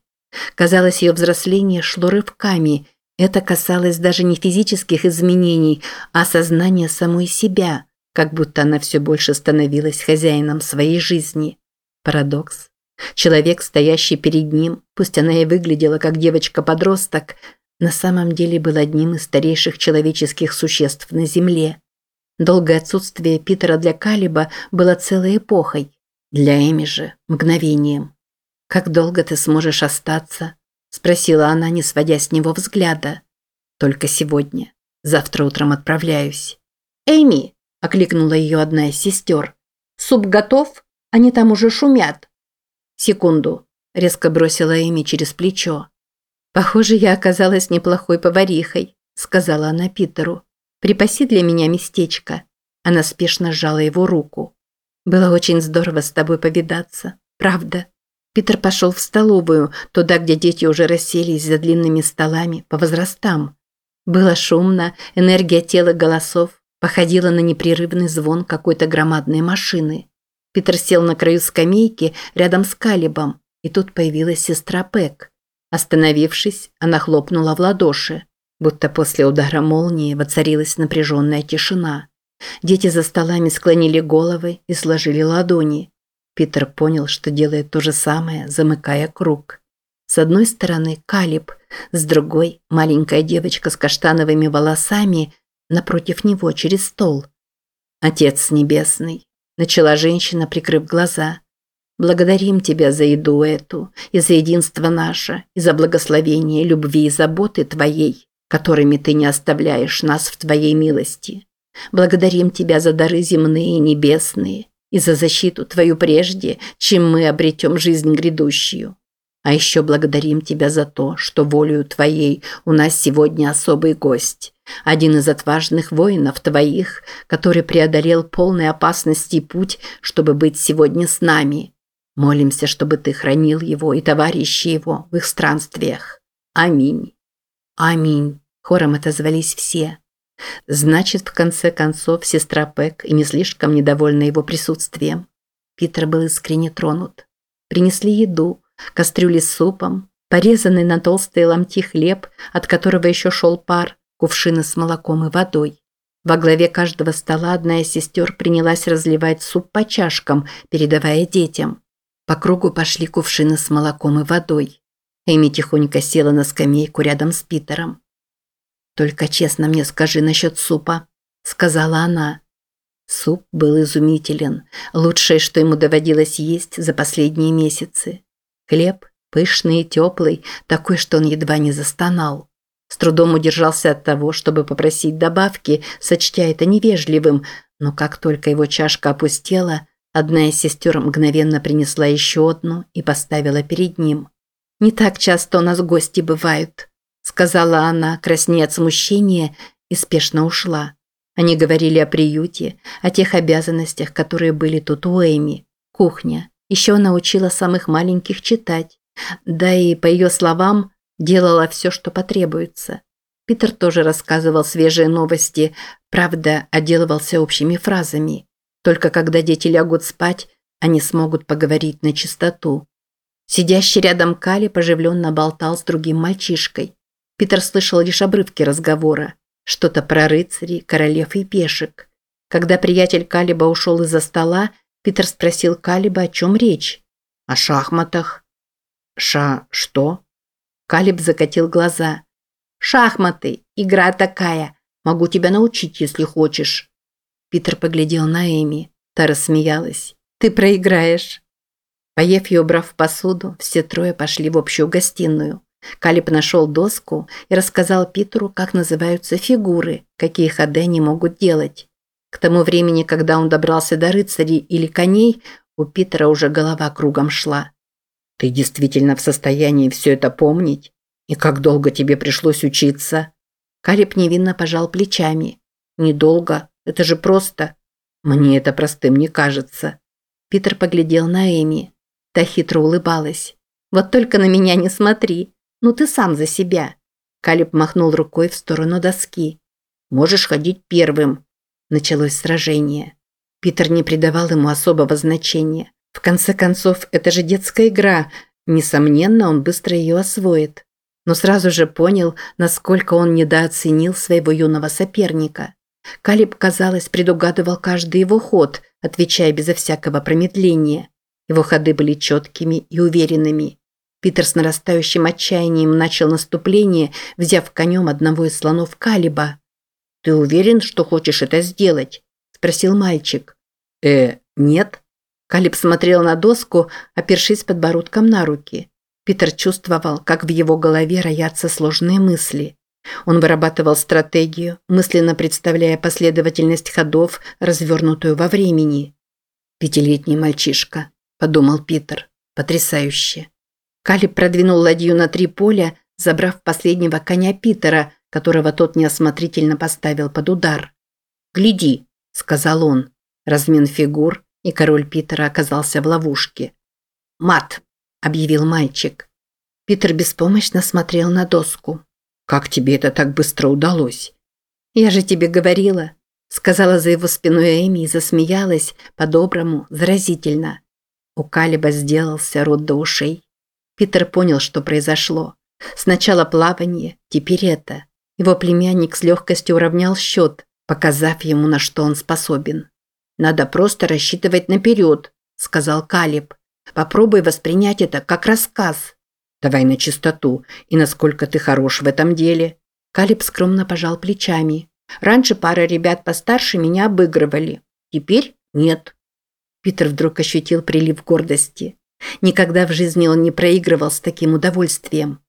Казалось, ее взросление шло рывками. Это касалось даже не физических изменений, а осознания самой себя, как будто она все больше становилась хозяином своей жизни. Парадокс. Человек, стоящий перед ним, пусть она и выглядела как девочка-подросток, на самом деле был одним из старейших человеческих существ на Земле. Долгое отсутствие Питера для Калиба было целой эпохой, для Эми же – мгновением. «Как долго ты сможешь остаться?» – спросила она, не сводя с него взгляда. «Только сегодня. Завтра утром отправляюсь». «Эми!» – окликнула ее одна из сестер. «Суп готов? Они там уже шумят». «Секунду», – резко бросила Эми через плечо. «Похоже, я оказалась неплохой поварихой», – сказала она Питеру. «Припаси для меня местечко». Она спешно сжала его руку. «Было очень здорово с тобой повидаться. Правда?» Питер пошел в столовую, туда, где дети уже расселись за длинными столами по возрастам. Было шумно, энергия тела голосов походила на непрерывный звон какой-то громадной машины. Питер сел на краю скамейки рядом с Калибом, и тут появилась сестра Пэк. Остановившись, она хлопнула в ладоши, будто после удара молнии воцарилась напряженная тишина. Дети за столами склонили головы и сложили ладони. Питер понял, что делает то же самое, замыкая круг. С одной стороны Калиб, с другой – маленькая девочка с каштановыми волосами, напротив него через стол. Отец Небесный, Начала женщина, прикрыв глаза. Благодарим Тебя за еду эту, и за единство наше, и за благословение любви и заботы Твоей, которыми Ты не оставляешь нас в Твоей милости. Благодарим Тебя за дары земные и небесные, и за защиту Твою прежде, чем мы обретем жизнь грядущую. А еще благодарим Тебя за то, что волею Твоей у нас сегодня особый гость. Один из отважных воинов Твоих, который преодолел полной опасности путь, чтобы быть сегодня с нами. Молимся, чтобы Ты хранил его и товарищи его в их странствиях. Аминь. Аминь. Хором отозвались все. Значит, в конце концов, сестра Пэк и не слишком недовольна его присутствием. Питер был искренне тронут. Принесли еду, кастрюли с супом, порезанный на толстые ломти хлеб, от которого еще шел пар, кувшины с молоком и водой. Во главе каждого стола одна из сестер принялась разливать суп по чашкам, передавая детям. По кругу пошли кувшины с молоком и водой. Эми тихонько села на скамейку рядом с Питером. «Только честно мне скажи насчет супа», – сказала она. Суп был изумителен, лучшее, что ему доводилось есть за последние месяцы. Хлеб, пышный и теплый, такой, что он едва не застонал. С трудом удержался от того, чтобы попросить добавки, сочтя это невежливым, но как только его чашка опустела, Одна из сестер мгновенно принесла еще одну и поставила перед ним. «Не так часто у нас гости бывают», – сказала она, краснея от смущения, и спешно ушла. Они говорили о приюте, о тех обязанностях, которые были тут у Эми. Кухня. Еще она учила самых маленьких читать. Да и, по ее словам, делала все, что потребуется. Питер тоже рассказывал свежие новости, правда, отделывался общими фразами. Только когда дети лягут спать, они смогут поговорить на чистоту. Сидящий рядом Кали поживленно болтал с другим мальчишкой. Питер слышал лишь обрывки разговора. Что-то про рыцарей, королев и пешек. Когда приятель Калиба ушел из-за стола, Питер спросил Калиба, о чем речь. «О шахматах». «Ша... что?» Калиб закатил глаза. «Шахматы. Игра такая. Могу тебя научить, если хочешь». Питер поглядел на Эми. Та рассмеялась. «Ты проиграешь». Поев и убрав посуду, все трое пошли в общую гостиную. Калиб нашел доску и рассказал Питеру, как называются фигуры, какие ходы они могут делать. К тому времени, когда он добрался до рыцарей или коней, у Питера уже голова кругом шла. «Ты действительно в состоянии все это помнить? И как долго тебе пришлось учиться?» Калиб невинно пожал плечами. «Недолго. Это же просто...» «Мне это простым не кажется». Питер поглядел на Эми. Та хитро улыбалась. «Вот только на меня не смотри. Ну ты сам за себя. Калиб махнул рукой в сторону доски. Можешь ходить первым. Началось сражение. Питер не придавал ему особого значения. В конце концов, это же детская игра. Несомненно, он быстро ее освоит. Но сразу же понял, насколько он недооценил своего юного соперника. Калиб, казалось, предугадывал каждый его ход, отвечая безо всякого промедления. Его ходы были четкими и уверенными. Питер с нарастающим отчаянием начал наступление, взяв конем одного из слонов Калиба. «Ты уверен, что хочешь это сделать?» – спросил мальчик. «Э, нет». Калиб смотрел на доску, опершись подбородком на руки. Питер чувствовал, как в его голове роятся сложные мысли. Он вырабатывал стратегию, мысленно представляя последовательность ходов, развернутую во времени. «Пятилетний мальчишка», – подумал Питер. «Потрясающе». Калиб продвинул ладью на три поля, забрав последнего коня Питера, которого тот неосмотрительно поставил под удар. «Гляди», – сказал он. Размен фигур, и король Питера оказался в ловушке. «Мат», – объявил мальчик. Питер беспомощно смотрел на доску. «Как тебе это так быстро удалось?» «Я же тебе говорила», – сказала за его спиной Эми и засмеялась, по-доброму, заразительно. У Калиба сделался рот до ушей. Питер понял, что произошло. Сначала плавание, теперь это. Его племянник с легкостью уравнял счет, показав ему, на что он способен. «Надо просто рассчитывать наперед», – сказал Калиб. «Попробуй воспринять это как рассказ». «Давай на чистоту. И насколько ты хорош в этом деле?» Калиб скромно пожал плечами. «Раньше пара ребят постарше меня обыгрывали. Теперь нет». Питер вдруг ощутил прилив гордости. Никогда в жизни он не проигрывал с таким удовольствием.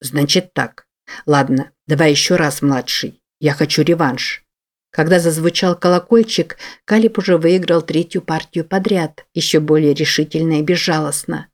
Значит так. Ладно, давай еще раз, младший. Я хочу реванш. Когда зазвучал колокольчик, Калиб уже выиграл третью партию подряд, еще более решительно и безжалостно.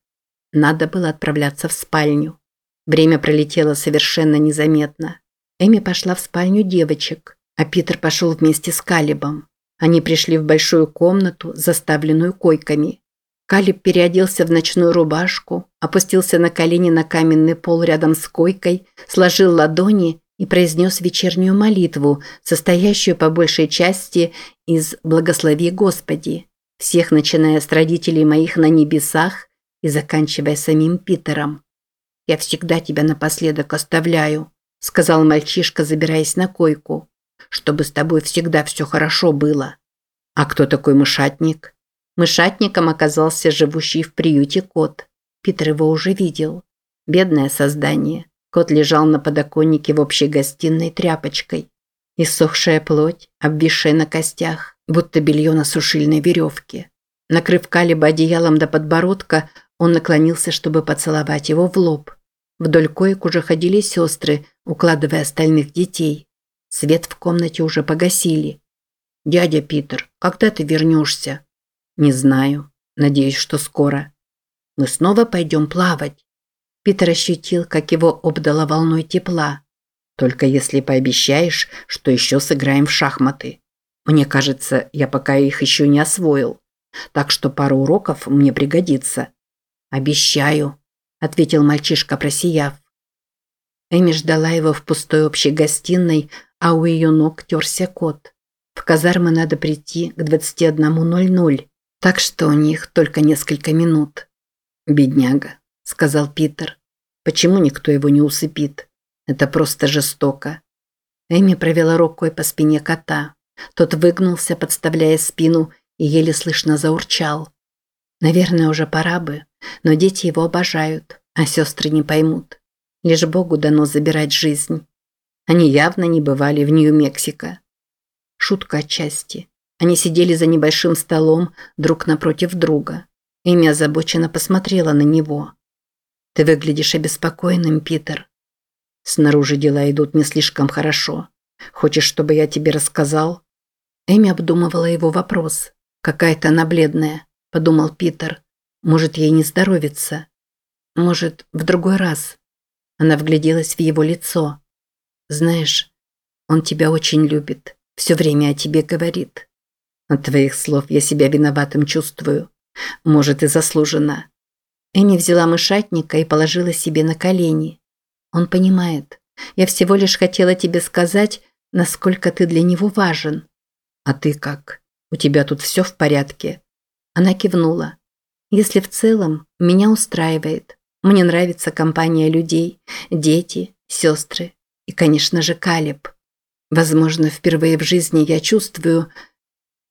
Надо было отправляться в спальню. Время пролетело совершенно незаметно. Эми пошла в спальню девочек, а Питер пошел вместе с Калибом. Они пришли в большую комнату, заставленную койками. Калиб переоделся в ночную рубашку, опустился на колени на каменный пол рядом с койкой, сложил ладони и произнес вечернюю молитву, состоящую по большей части из «Благослови Господи», всех начиная с родителей моих на небесах и заканчивая самим Питером. «Я всегда тебя напоследок оставляю», – сказал мальчишка, забираясь на койку, – «чтобы с тобой всегда все хорошо было». «А кто такой мышатник?» Мышатником оказался живущий в приюте кот. Питер его уже видел. Бедное создание. Кот лежал на подоконнике в общей гостиной тряпочкой. Иссохшая плоть, обвисшая на костях, будто белье на сушильной веревке. Накрыв Калиба одеялом до подбородка, он наклонился, чтобы поцеловать его в лоб. Вдоль коек уже ходили сестры, укладывая остальных детей. Свет в комнате уже погасили. «Дядя Питер, когда ты вернешься?» Не знаю. Надеюсь, что скоро. Мы снова пойдем плавать. Питер ощутил, как его обдало волной тепла. Только если пообещаешь, что еще сыграем в шахматы. Мне кажется, я пока их еще не освоил. Так что пару уроков мне пригодится. Обещаю, ответил мальчишка, просияв. Эми ждала его в пустой общей гостиной, а у ее ног терся кот. В казармы надо прийти к 21.00, так что у них только несколько минут. «Бедняга», – сказал Питер. «Почему никто его не усыпит? Это просто жестоко». Эми провела рукой по спине кота. Тот выгнулся, подставляя спину, и еле слышно заурчал. Наверное, уже пора бы, но дети его обожают, а сестры не поймут. Лишь Богу дано забирать жизнь. Они явно не бывали в Нью-Мексико. Шутка отчасти. Они сидели за небольшим столом друг напротив друга. Эми озабоченно посмотрела на него. «Ты выглядишь обеспокоенным, Питер. Снаружи дела идут не слишком хорошо. Хочешь, чтобы я тебе рассказал?» Эми обдумывала его вопрос. «Какая-то она бледная», – подумал Питер. «Может, ей не здоровится. Может, в другой раз». Она вгляделась в его лицо. «Знаешь, он тебя очень любит. Все время о тебе говорит. От твоих слов я себя виноватым чувствую. Может, и заслуженно. Эми взяла мышатника и положила себе на колени. Он понимает. Я всего лишь хотела тебе сказать, насколько ты для него важен. А ты как? У тебя тут все в порядке? Она кивнула. Если в целом, меня устраивает. Мне нравится компания людей, дети, сестры и, конечно же, Калиб. Возможно, впервые в жизни я чувствую...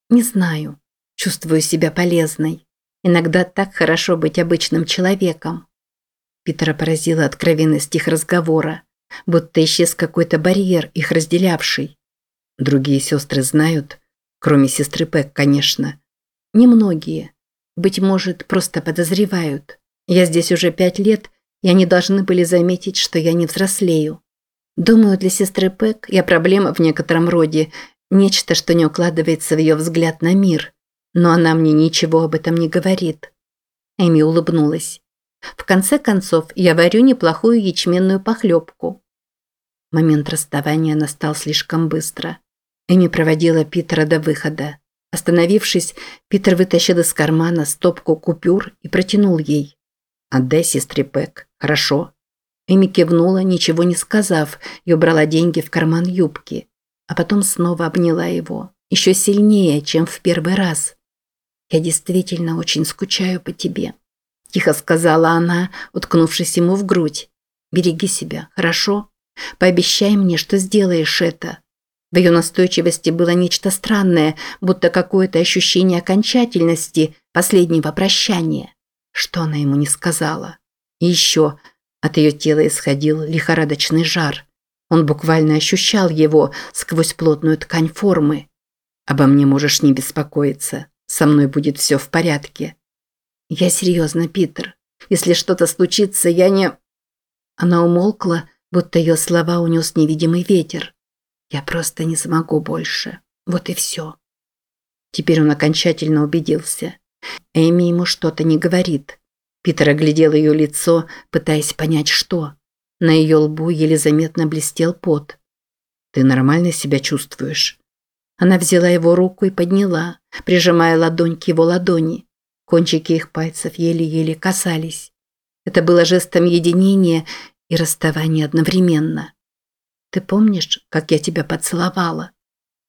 Не знаю. Чувствую себя полезной. Иногда так хорошо быть обычным человеком. Питера поразила откровенность их разговора, будто исчез какой-то барьер, их разделявший. Другие сестры знают, кроме сестры Пэк, конечно. Немногие. Быть может, просто подозревают. Я здесь уже пять лет, и они должны были заметить, что я не взрослею. Думаю, для сестры Пэк я проблема в некотором роде, нечто, что не укладывается в ее взгляд на мир но она мне ничего об этом не говорит. Эми улыбнулась. В конце концов, я варю неплохую ячменную похлебку. Момент расставания настал слишком быстро. Эми проводила Питера до выхода. Остановившись, Питер вытащил из кармана стопку купюр и протянул ей. «Отдай сестре Пэк, хорошо?» Эми кивнула, ничего не сказав, и убрала деньги в карман юбки. А потом снова обняла его. Еще сильнее, чем в первый раз. «Я действительно очень скучаю по тебе», – тихо сказала она, уткнувшись ему в грудь. «Береги себя, хорошо? Пообещай мне, что сделаешь это». В ее настойчивости было нечто странное, будто какое-то ощущение окончательности, последнего прощания. Что она ему не сказала? И еще от ее тела исходил лихорадочный жар. Он буквально ощущал его сквозь плотную ткань формы. «Обо мне можешь не беспокоиться. Со мной будет все в порядке. Я серьезно, Питер. Если что-то случится, я не... Она умолкла, будто ее слова унес невидимый ветер. Я просто не смогу больше. Вот и все. Теперь он окончательно убедился. Эми ему что-то не говорит. Питер оглядел ее лицо, пытаясь понять, что. На ее лбу еле заметно блестел пот. «Ты нормально себя чувствуешь?» Она взяла его руку и подняла, прижимая ладонь к его ладони. Кончики их пальцев еле-еле касались. Это было жестом единения и расставания одновременно. «Ты помнишь, как я тебя поцеловала?»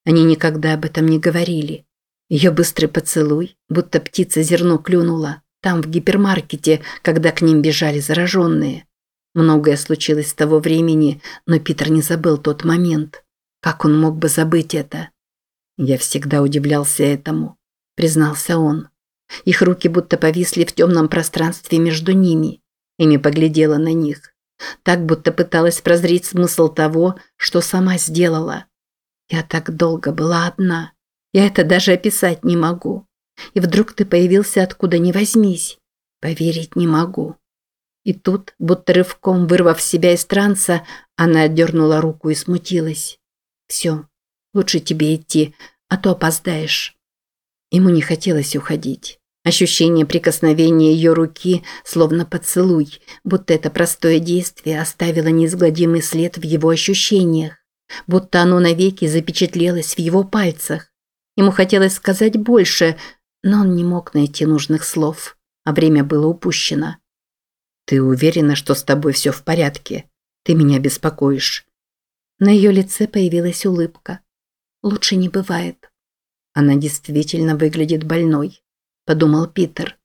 Они никогда об этом не говорили. Ее быстрый поцелуй, будто птица зерно клюнула, там, в гипермаркете, когда к ним бежали зараженные. Многое случилось с того времени, но Питер не забыл тот момент. Как он мог бы забыть это? Я всегда удивлялся этому, признался он. Их руки будто повисли в темном пространстве между ними. Эми поглядела на них. Так, будто пыталась прозреть смысл того, что сама сделала. Я так долго была одна. Я это даже описать не могу. И вдруг ты появился откуда ни возьмись. Поверить не могу. И тут, будто рывком вырвав себя из транса, она отдернула руку и смутилась. Все, Лучше тебе идти, а то опоздаешь. Ему не хотелось уходить. Ощущение прикосновения ее руки, словно поцелуй, будто это простое действие оставило неизгладимый след в его ощущениях, будто оно навеки запечатлелось в его пальцах. Ему хотелось сказать больше, но он не мог найти нужных слов, а время было упущено. «Ты уверена, что с тобой все в порядке? Ты меня беспокоишь». На ее лице появилась улыбка. «Лучше не бывает». Она действительно выглядит больной подумал Питер.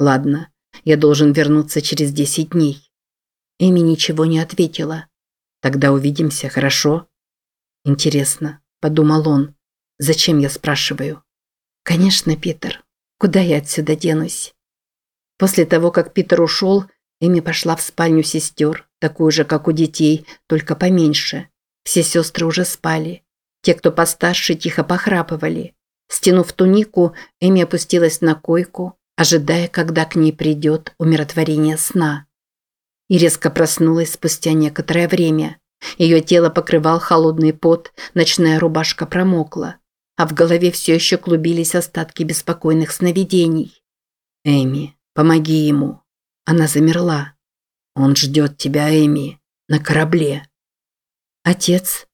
Ладно, я должен вернуться через десять дней. Эми ничего не ответила. Тогда увидимся, хорошо? Интересно, подумал он. Зачем я спрашиваю? Конечно, Питер. Куда я отсюда денусь? После того, как Питер ушел, Эми пошла в спальню сестер, такую же, как у детей, только поменьше. Все сестры уже спали. Те, кто постарше, тихо похрапывали. Стянув тунику, Эми опустилась на койку, ожидая, когда к ней придет умиротворение сна. И резко проснулась спустя некоторое время. Ее тело покрывал холодный пот, ночная рубашка промокла, а в голове все еще клубились остатки беспокойных сновидений. «Эми, помоги ему». Она замерла. «Он ждет тебя, Эми, на корабле». «Отец?»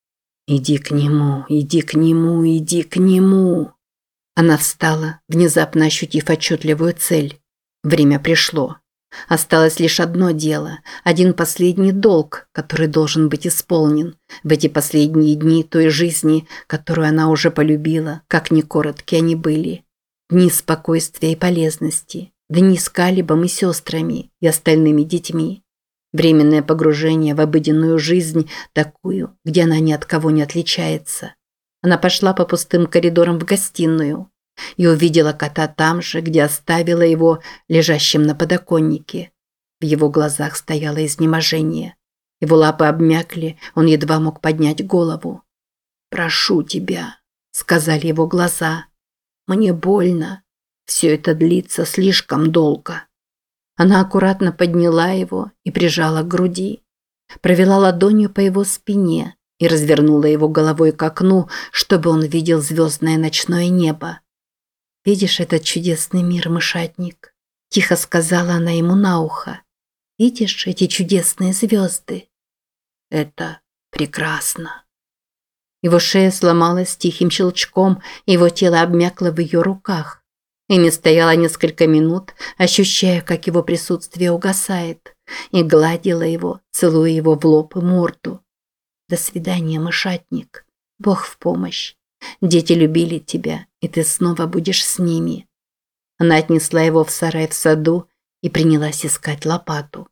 «Иди к нему, иди к нему, иди к нему». Она встала, внезапно ощутив отчетливую цель. Время пришло. Осталось лишь одно дело, один последний долг, который должен быть исполнен в эти последние дни той жизни, которую она уже полюбила, как ни коротки они были. Дни спокойствия и полезности, дни с Калибом и сестрами и остальными детьми. Временное погружение в обыденную жизнь, такую, где она ни от кого не отличается. Она пошла по пустым коридорам в гостиную и увидела кота там же, где оставила его лежащим на подоконнике. В его глазах стояло изнеможение. Его лапы обмякли, он едва мог поднять голову. «Прошу тебя», – сказали его глаза. «Мне больно. Все это длится слишком долго». Она аккуратно подняла его и прижала к груди. Провела ладонью по его спине, и развернула его головой к окну, чтобы он видел звездное ночное небо. «Видишь этот чудесный мир, мышатник?» – тихо сказала она ему на ухо. «Видишь эти чудесные звезды?» «Это прекрасно». Его шея сломалась тихим щелчком, его тело обмякло в ее руках. Эми стояла несколько минут, ощущая, как его присутствие угасает, и гладила его, целуя его в лоб и морду. До свидания, мышатник. Бог в помощь. Дети любили тебя, и ты снова будешь с ними. Она отнесла его в сарай в саду и принялась искать лопату.